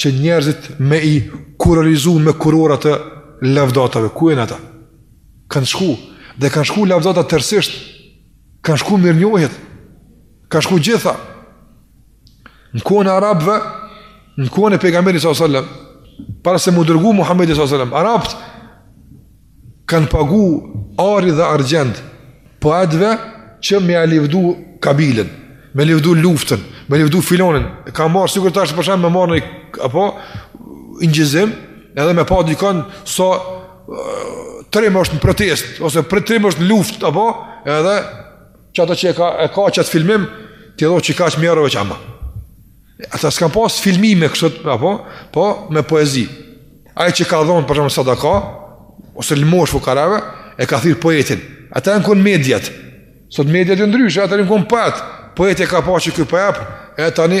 që njerëzit me i kurorizu me kurora të lavdatave. Ku janë ata? Kanë shku. Dhe kanë shku lavdatat tërsisht. Kanë shku mirënjohjet. Kanë shku të gjitha. Në kohën e arabëve, në kohën e pejgamberit sallallahu alajhi wasallam, para se m'u dërgu Muhamedi sallallahu alajhi wasallam, arabët kanë pagu ar dhe argjend poetëve që me ia lëvdu kabilen, me lëvdu luftën, me lëvdu filanin. E ka marrë sikur tash për shembull me marrë një, apo, inçizim, edhe me pa dikon sa trim është në protest ose sa trim është në luftë apo edhe Qato që e ka, e ka qat filmim, t'i dhe qaq mirë veç ama. Ata s'kanë pas filmime kështu, apo, po, me poezi. Ai që ka dhonë, për shembull sadaka, ose lëmoshë fukarave, e ka thirrë poetin. Ata janë konë mediat. Sot mediat e ndryshme, ata janë konë poetë. Poeti e ka pa që ky po jep, e tani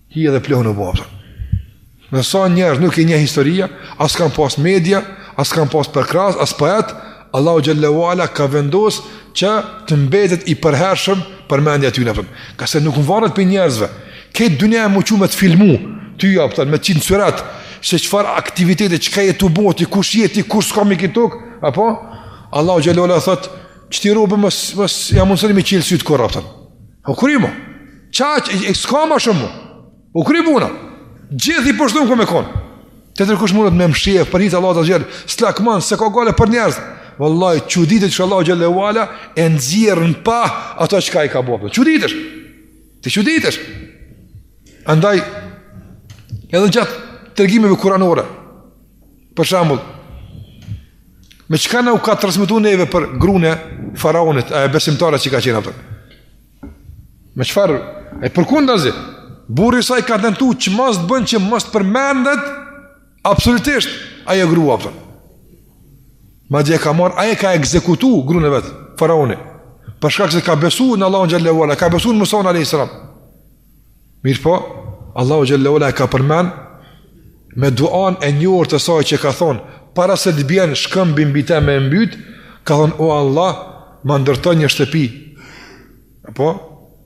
Hi edhe pluhni bohet. Disa njerëz nuk i njeh historia, as kanë pas media, as kanë pas përkrahës, as poet, Allahu xhelle ue ala ka vendos që të mbetet i përhershëm përmendja e tyre. Pse se nuk varet prej njerëzve. Krejt dynjaja me u çu me të filmu, ty ja me të çin surat se çfarë aktivitete çka je tu bo ti, kush je ti, kush s'ka si ti, apo Allahu xhelle ue ala thot, qeti robi mos mos ja mundson me çel syt kurrë, a po. U kry mo. Qaq e, s'ka ma shumë, u kry puna, gjithë i përshtypun ka me konë. Tjetërkush mundet me mshjef, për hatër t'Allahut xhelle, s'lakmon, s'e ka gajle për njerëz. Vallahi, çdo ditë Allahu xhelle ue ala, ia nxjerr në pah, ato çka i ka bërë. Që ditë është, të që ditë është. Andaj, edhe gjatë tregimeve kuranore, për shembull, me çka na u ka transmetu neve për grun e faraonit, ajo besimtare që ka qenë a po. Me çfarë? Ai përkundrazi. Burri i saj ka tentu çmos të bën që mos të përmendet absolutisht ajo grua apo. Madje e ka marr, ai ka ekzekutu grun e vet, faraoni. Për shkak se ka besu në Allahun xhelle ue ala, ka besu në Musan alejhi selam. Mirëpo, Allahu xhelle ue ala e ka përmend me duan e njohur të saj që ka thonë, para se të bjen shkëmbi mbi te me mbyt, ka thonë, o Allah, më ndërto një shtëpi. Apo,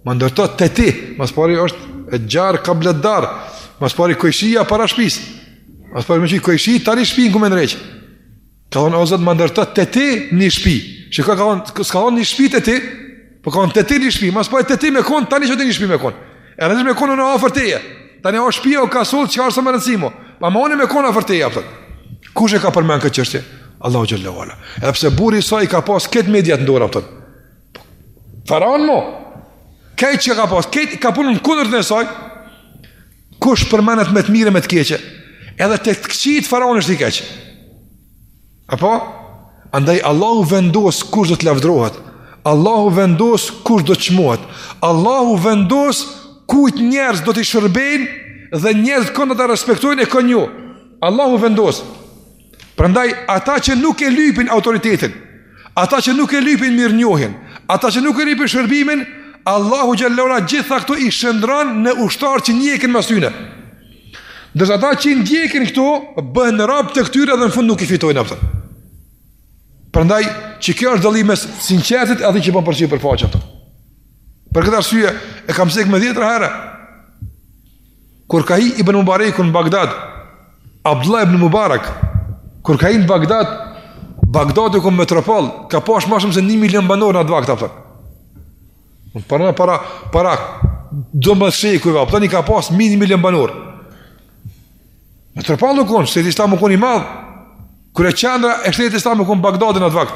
më ndërto te ti, ma s'pari është el xhar kable dar, ma s'pari kojshia para shpis, ma s'pari me gjet kojshi, tani shpin ku me ndreq. Ka thonë, o Zot më ndërto te ti një shpi. Çka thonë, s'ka thonë një shpi te ti, po ka thonë te ti një shpi. Ma s'pari te ti me konë, tani qaty një shpi me konë. E rëndësishme me konë afër teje. Tani o shpi e o kasollë çfarë s'ka rëndësi mo. Po me konë me konë afër teje, a po. Kush e ka përmend këtë çështje? Allahu xhelle ue ala. Edhe pse burri saj ka pas krejt mediat në dorë, a po. Po, Faraon mo. Krejt çka ka pas, krejt ka punu në kundërt e saj. Kush përmendet me të mirë me të keqe, edhe tek të këqijtë faraon është i keq. Apo? Andaj Allahu vendos kush do të lavdrohet, Allahu vendos kush do të çmohet, Allahu vendos kujt njerëz do t'i shërbejnë dhe njerëz kënd do ta respektojnë e kënd jo. Allahu vendos. Prandaj ata që nuk e lypin autoritetin, ata që nuk e lypin mirënjohjen, ata që nuk e lypin shërbimin, Allahu xhelle ue ala gjitha këto i shndërron në ushtar që i ndjekin mas tyne. Ndërsa ata që i ndjekin këto bëhen rob të këtyre dhe në fund nuk i fitojnë, a po. Prandaj qekjo është dallimi mes të sinqertit edhe atij që bën për sy për faqe a po. Për këtë arsye e kam cek me dhjetëra herë. Kur ka hi Ibn Mubareku në Bagdad, Abdullah Ibn Mubarak, kur ka hi në Bagdad, Bagdadi u kon metropol, ka pas ma shumë se një milion banorë në atë vakt, a kupton. Përpara, para, para, para disa shekujve, a kupton, ai ka pas mi një milion banorë. Metropol u kon, shteti islam u kon i madh, kurse qendra e shtetit islam u kon Bagdadi në atë vakt.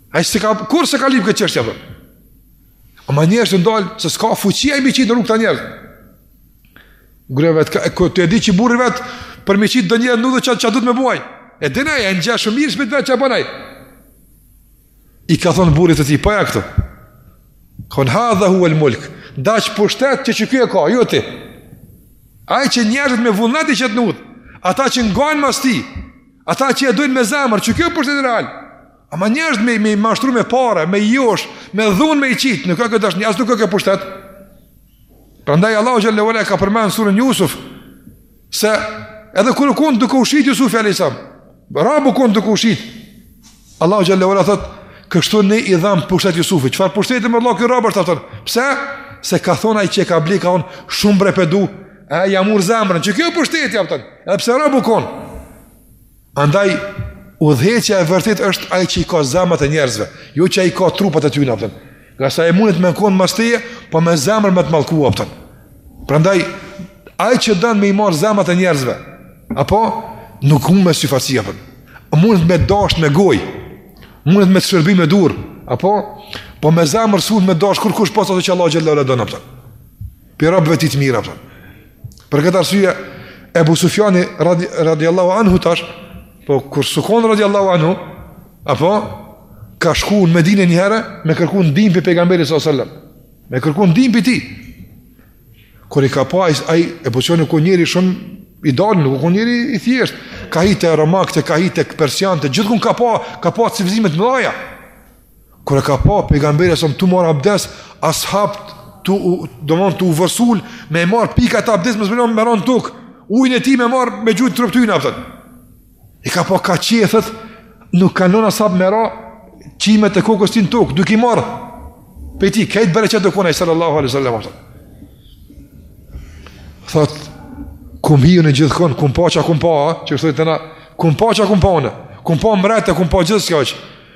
Ai s'e ka kurrë s'e ka lyp këtë çështje apo. Ama njerëzt dal se s'ka fuqi ai me qit në rrugë ta njerëz. Gruja e vet ka, kjo e di që burri vet për me qit do njerëz nuk di çka ka me bo. E din ai atë gjë shumë mirë vetë çfarë bën ai. I ka thon burrit të tij pa e këtu. Ka thon hadha huwa al mulk. Dash pushtet qe ky e ka, jo ti. Ai që njerëzit me vullnet i qet nut. Ata që ngan mas ti. Ata që e dojnë me zemër, qiky pushtet real. Ama njerëz me me mashtru me pare, me josh, me dhunë me qit, nuk ka aty dashni, as nuk ka aty pushtet. Prandaj Allahu xhel-le ue ala ka përmend n'suren Yusuf se edhe kur u kon duke u shit Yusuf alayhis salam, rob u kon duke u shit. Allahu xhel-le ue ala thot, kështu ne i dham pushtet Yusufit. Çfarë pushteti o Allah, ky rob u shit aty? Pse? Se ka thon ai që e ka ble, kqyre shumë bre, pe du, ia ka marr zemrën, qiky o pushteti, a kupton. Edhe pse rob u kon, Andaj, udhëheqja e vërtet është ai që i ka zemrat e njerëzve, jo që i ka trupat e tyre, apo. Nga se ai mundet me kon mas teje, po me zemër me të mallku, apo. Prandaj, ai që don me i marr zemrat e njerëzve, apo nuk mund me syfaqi apo. Mund me t'dash me gojë? Mund me t'shërby me dur, apo po me zemër s'mun t'dash kurkush pos ata që Allah xhel-le ue ala don apo. Prej robëve t'vet të mirë, a kupton. Për këtë arsye, Ebu Sufjani radi, radiallahu anhu tash, po kur s'u kon radiallahu anhu, apo, ka shku në Medine një herë, me kërku ndihm prej pejgamberit s.a.s. Me kërku ndihm prej tij. Kur i ka pa, ai Ebu Sufjani u kon njeri shumë i dalë, nuk u kon njeri i thjeshtë. Ka hi te romakët, ka hi te persianët, gjithkun ka pa, ka pa civilizimet e mdhaja. Kur e ka pa pejgamberin s.a.s. tu marr abdes, ashabt dmth tu u vërsul me marr pika të abdesit, me s'lon me ra n'tokë. Ujin e tij me marr me gjujt trupit tyne, a kupton. E ka pa kah qethet, nuk kanë lënë ashabt me ra qimet e kokës tij n'tokë, duke i marr pej tij, krejt bereqet u kon ai sallallahu alaihi wasallam. Thot kum hi unë gjithkun, kum pa çka kum pa, që thotë na kum pa çka kum pa unë, kum pa mretë, kum pa gjithçka.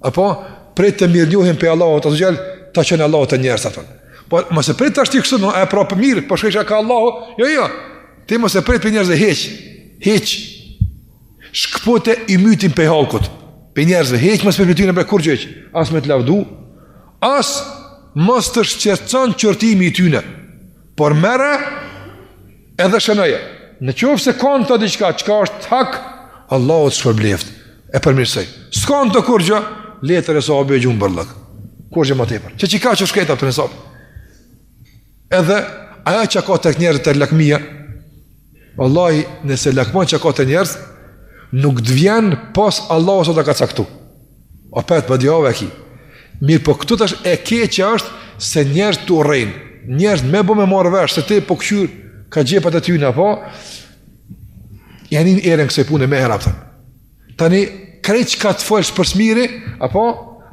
Apo prit mirënjohjen pej Allahut azze ue xhel, ta çon Allahu te njerëzit, a kupton. Po mos e prit tash ti kështu, e po bo mirë, por s'po e çon Allahu. Jo, jo. Ti mos e prit pej njerëzve hiç. Hiç. Shkpute ymytin pej hallkut. Pej njerëzve hiç mos prit kurgjë. As me të lavdu. As mos të shqetëson qortimi i tyne. Por merre edhe shënoje. Në qoftë se kanë thanë diçka, çka është hak, Allahu të shpërbleft, e përmirësoj. S'kanë thanë kurgjë, letër e sahabë e gjun n'bërllok. Kurgjë më tepër. Që që ka që shketa për në sahabë. Edhe aja çka ka te njerëzit te lakmia, Wallahi nëse lakmon çka ka te njerëz nuk të vjen pos Allahu s'ta ka caktu opet badiava e ki mirëpo këtu tash e keqja është se njerëz të urrejn njerëz me bë me marr vesh se ti po këqyr ka xhepat e tyna apo ja nin erën kësaj pune me herë Tani, krejt çka të folsh për smiri, apo,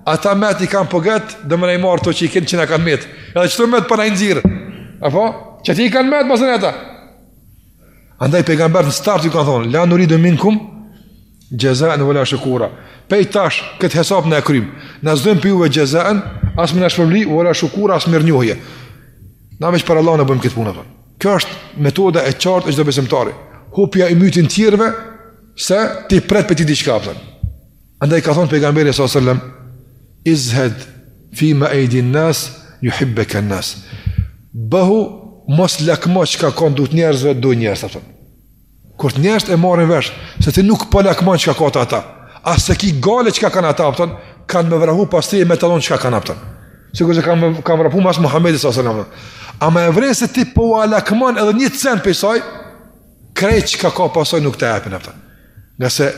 ata met i kanë poget, edhe me na i marrë ato që i kena që na kanë met. Edhe që të met për në inëzirë, apo, që ti i kanë met, pasën e ata. Andaj, pejgamberët në start ju kanë thonë, la nuridu minkum xhezaen ve la shukura. Prej tash, këtë hesap në e krymë, na s'dojmë prej juve xhezaen, as me na shpërbly, ve la shukura, as mirënjohje. Na veç për Allah e bëjmë këtë punë, thonë. Kjo është metoda e qartë e çdo besimtari. Hupja i mytin tjerve, Se ti pret prej tij diçka pëtën. Andaj ka thonë pejgamberi s.a.s. Izhed fi ma ejdin nas, juhibbeken nas. Bëhu mos lakmo çka ka n'durt njerëzve, t'dun njerëz, apëtën. Kur njerëz e marrin vesh, se ti nuk po lakmon çka kanë ata. As s'e ki gajle çka kanë ata, apëtën, kanë me vrapu pas ti e me ta lon çka kanë apëtën. Sikurse kanë kanë vrapu mas Muhamedit sallallahu alaihi wasallam. Ama me vrejt se ti po u lakmon edhe një cent për saj? krejt çka ka pasoj nuk të epin, apëta. Ngase,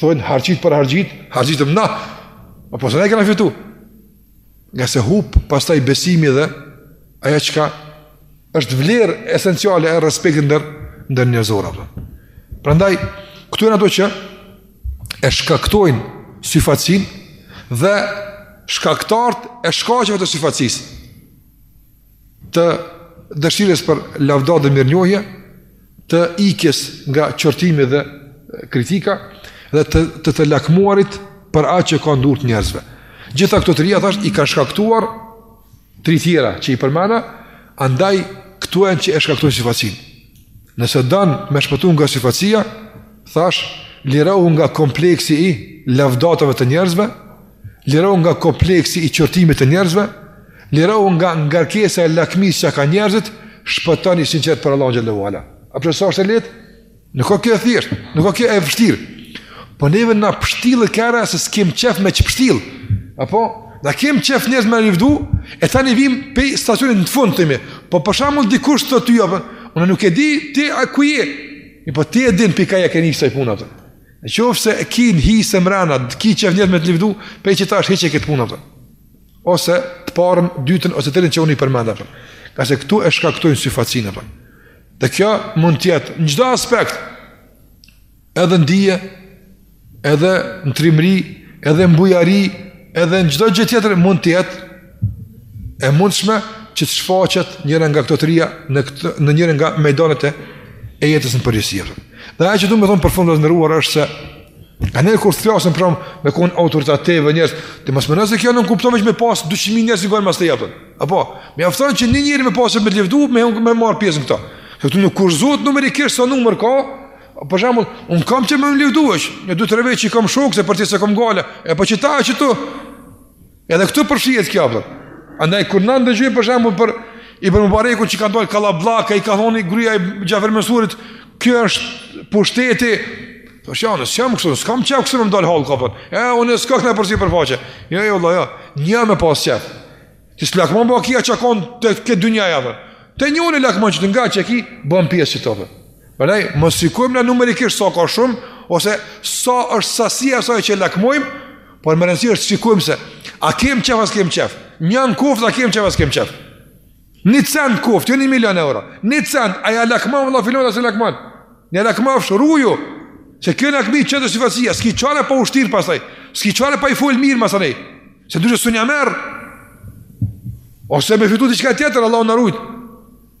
thonë, harxhit për harxhit, harxhitëm na, a po se ne kena fitu. Ngase hup, pastaj besimi dhe, aja çka është vlerë esenciale e respektit ndër, ndërnjerëzore, apëta. Prandaj, këto janë ato që, e shkaktojnë syfaqësinë, dhe shkaktarët e shkaqeve të syfaqësisë. të dëshirës për lavdat dhe mirënjohje, të ikjes nga qortimi dhe kritika dhe të të, të lakmuarit për atë çka n'durt njerëzve. Gjitha këto tria thash i kanë shkaktuar tri tjera që i përmena, andaj këto janë që e shkaktojnë syfaqësinë. Nëse don me shpëtu nga syfaqësia, thash lirohu nga kompleksi i lavdatave të njerëzve, Lirohu nga kompleksi i qortimit të njerëzve, lirohu nga ngarkesa e lakmisë çka kanë njerëzit, shpëton i sinqertë për Allahun xhel-le ve ala. A pe sa është e lehtë? Nuk ka kjo e thjeshtë, nuk ka kjo e vështirë. Po neve na pështillë kara se s'kem qef me shpështill. Apo na kem qef njerëz me na livdu, e tani vim te stacioni në fund timi. Po për shembull dikush thotë ty apo, unë nuk e di ti a ku je. Mirëpo ti e din për ka ja ke nis kësaj pune atë. Në qoftë se e ki një hise mrena, të ki qef njerëzit me të livdu, pej qetash hiqe këtë punë, a kupton. Ose të parën, dytën, ose tretën që unë i përmenda, a kupton. Ngase këtu e shkaktojnë syfaqësinë, a kupton. Dhe kjo mund të jetë në çdo aspekt, edhe në dije, edhe në trimri, edhe në bujari, edhe në çdo gjë tjetër mund të jetë e mundshme që të shfaqet njëra nga këto tria në këtë në njërin nga mejdanet e e jetës në përgjithësi. Dhe ajo që duhet të them për fund, të nderuar, është se A ne kur flasim pra me kon autoritativ te njerëzit, ti mos mendo se kjo nënkupton vetëm me pas 200.000 njerëz që vijnë mas teje, a kupton. Apo, mjafton që një njeri me pas me lëvdu me me marr pjesë në këto. Se këtu nuk kufizohet numri kish sa numër ka. Për shembull, un kam qef më lëvdu veç dy tre vetë që i kam shokë se për tjerë s'e kam gajle. E po çita që tu. Edhe këtu përfshihet kjo, a kupton. Andaj kur na ndëgjojmë për shembull për Ibn Mubarekun që kanë dalë kallabllak, i ka thon gruaja e Xhafer Mensurit, ky është pushteti. Po shano, s'jam kështu, s'kam qef kështu me dal hallk, a kupton. E unë s'kam këtu syfaqe. Jo, jo, valla, jo. Një me pas qef. Ti s'lakmon po kia çakon të këtë dynja, a kupton. Te njëri lakmon që të nga që ki, bën pjesë qetu, a kupton. Prandaj mos shikojmë na numerikisht sa ka shumë ose sa është sasia e asaj që lakmojmë, Por me rëndësi është shikojmë se a kem qef a s'kem qef. Njani koftë, a kem qef a s'kem qef. Një cent koftë, jo një milion euro. Një cent, a ja lakmon valla filanit a s'lakmon. Në ja lakmofsh, ruju. Se kjo lakmi çon te syfaqësia, s'ki qare pa u shtirë pastaj, s'ki qare pa i folë mirë masanej, se ndryshe s'un ja merr, ose me fitu diçka tjetër, Allahu na rujtë,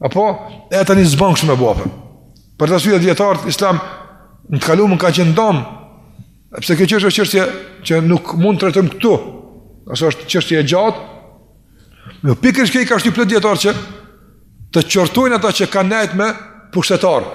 Apo, e tani s'ban kështu me bo, a kupton. Për atë arsye dijetarët islam, në të kalumen ka qenë domethënë, edhe pse kjo çështje është çështje që nuk mund ta trajtojmë këtu, ngase është çështje e gjatë, po pikërisht kjo i ka shty plot dijetarë që t'i qortojnë ata që kanë nejt me pushtetarë.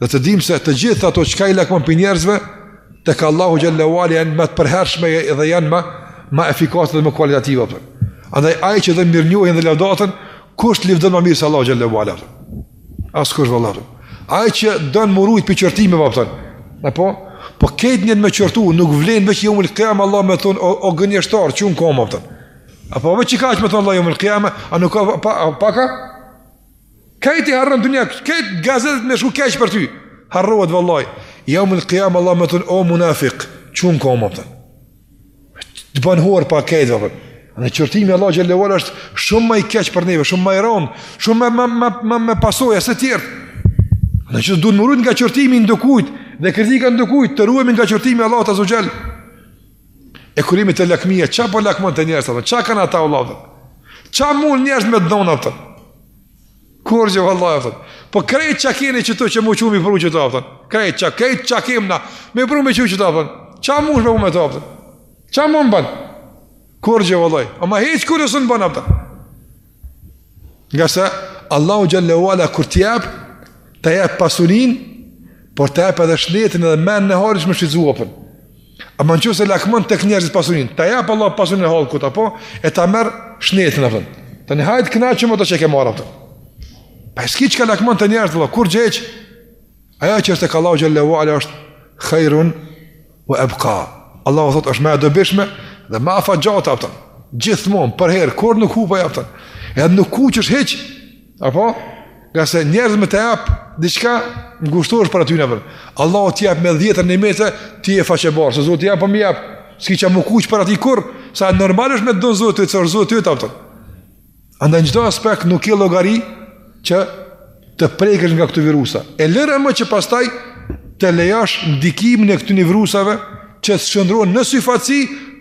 Dhe ta dimë se të gjithë ato çka i lakmon prej njerëzve, tek Allahu xhel-le ue ala janë më të përhershme dhe janë më, më efikase dhe më kualitative, a kupton. Andaj ai që do mirënjohjen dhe lavdatën, kush të livdon më mirë se Allahu xhel-le ue ala. Askush vallahi. Ai që don m'u rujt prej qortimeve, a kupton. Apo? Po krejt njerëzit me të qortu, nuk vlen, veç jomul kijame Allahu me të thonë, o, o gënjeshtar, çu n'komë, a kupton. Apo veç qikaq me të thonë Allahu jomul kijame, a nuk ka, pa, pa ka? Krejt i harron dunia, krejt gazetat me shkru keq për ty. Harrohet vallahi. Jomul kijame Allahu me të thon o munafik, çu n'kamë, a kupton. Të bën hor para krejt, a kupton. Qortimi i Allahut xhel-le ue ala është shumë më i keq për neve, shumë më i rënd, shumë më më më me pasoja se tjerët. Në qoftë se duhet m'u rujt nga qortimi i ndokujt dhe kritika e ndokujt, të ruhemi nga qortimi i Allahut azze ue xhel. E kurimi të lakmije, ça po lakmon te njerëzit ato? Ça kanë ata Allah? Ça mund njerëz me të dhonë ato? Kurgjë vëlla, ato? Po krejt ça keni që të që mu çu me i pru që të ato? Krejt ça, krejt ça kem na, me pru me qit ato? Ça mund me u me të ato? Ça mund bën? Kurgjë vëlla, ama hiç kurrë sen s'bën ato? Ngase Allahu xhelle ve ala kur t'jep, të jep pasurin, por të jep edhe shnetin edhe men në harë që me shfrytëzu për. Ama në qoftë se lakmon tek njerëzit pasurin, të jep Allah pasurin e halë këta po, e ta merr shnetin e fënd. Të një hajt kënaqu me të që ke marrë atë. Pra s'ki çka lakmon te njerëzit, Allah, kurgjë hiç, ajo që është tek Allahu xhelle ve ala është khairun Wa abqa. Allahu thotë është më e dobishme dhe më afatgjatë, a kupton. Gjithmonë përherë kurrë nuk hup ajo, a kupton. Edhe nuk kuqesh hiç. Apo? Ngase njerëz me të jap diçka ngushtohesh para atyne. Allahu t'i jap me 10 nimete, ti je faqebardhë, se Zoti jap po më jap. S'ki çka m'u kuq para tij kurrë, se normal është me t'dhon Zoti, se Zoti të, a kupton. Andaj në çdo aspekt nuk ke llogari që të prekesh nga këto virusa. E lëre më që pastaj të lejosh ndikimin e këtyre virusave që të shndërrohen në syfaqësi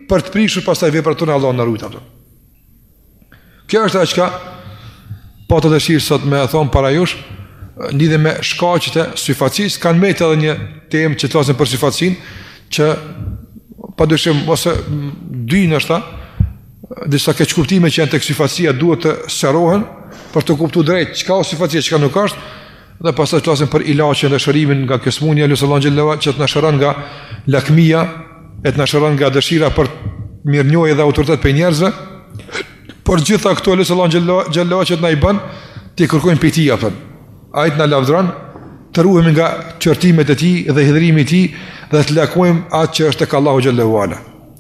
për të prishur pastaj veprat tona Allahu na ruajt ato. Kjo është ajo çka pata dëshirë sot me e thonë para jush, në lidhje me shkaqet e syfaqësisë, kanë metë edhe një temë që të flasim për syfaqësinë, që pa dyshim, ose dy nashta, disa keqkuptime që janë tek syfaqësia duhet të sqarohen për t'u kuptuar drejt çka është syfaqësia, çka nuk është dhe pastaj të flasim për ilaçin dhe shërimin nga kjo sëmundje, lus Allahun xhelle ve ala që të na shëron nga lakmia e të na shëron nga dëshira për mirënjohje dhe autoritet prej njerëzve. Por gjitha këto lus Allahun xhelle ve ala që të na i bën t'i kërkojmë prej tij atë. Ai të na lavdron të ruhemi nga qërtimet e tij dhe hidhërimi i tij dhe të lakmojmë atë që është tek Allahu xhelle ve ala.